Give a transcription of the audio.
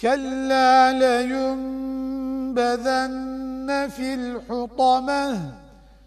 كلا لينبذن في الحطمة.